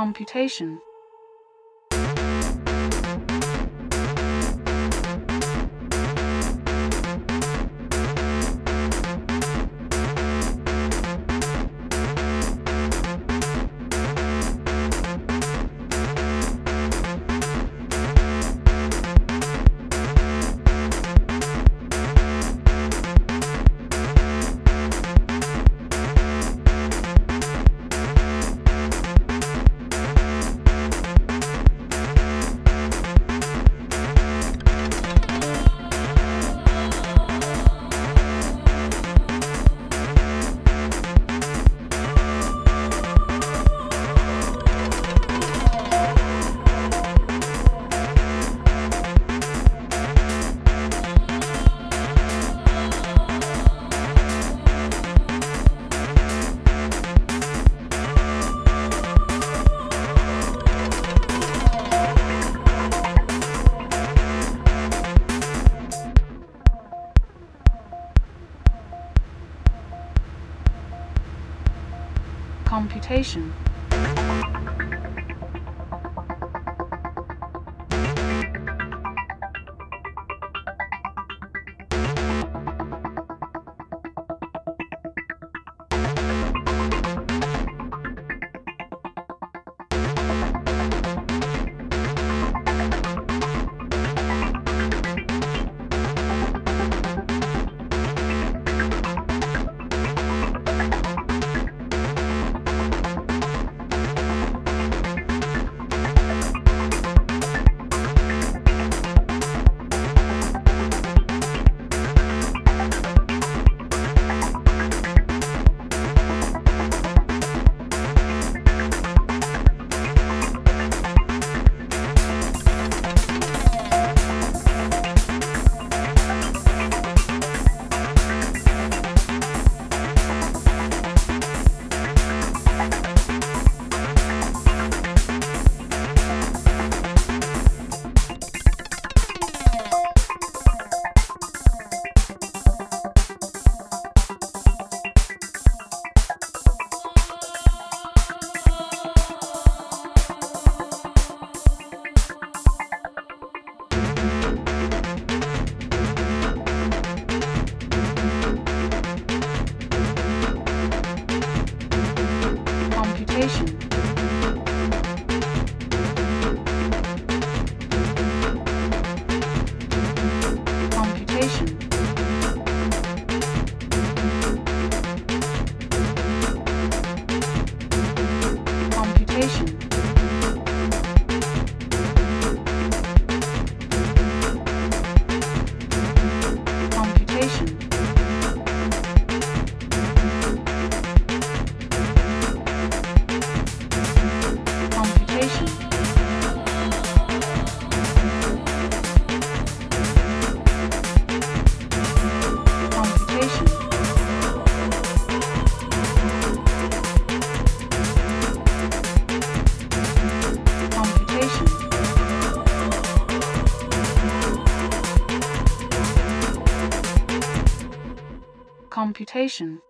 computation, computation, computation.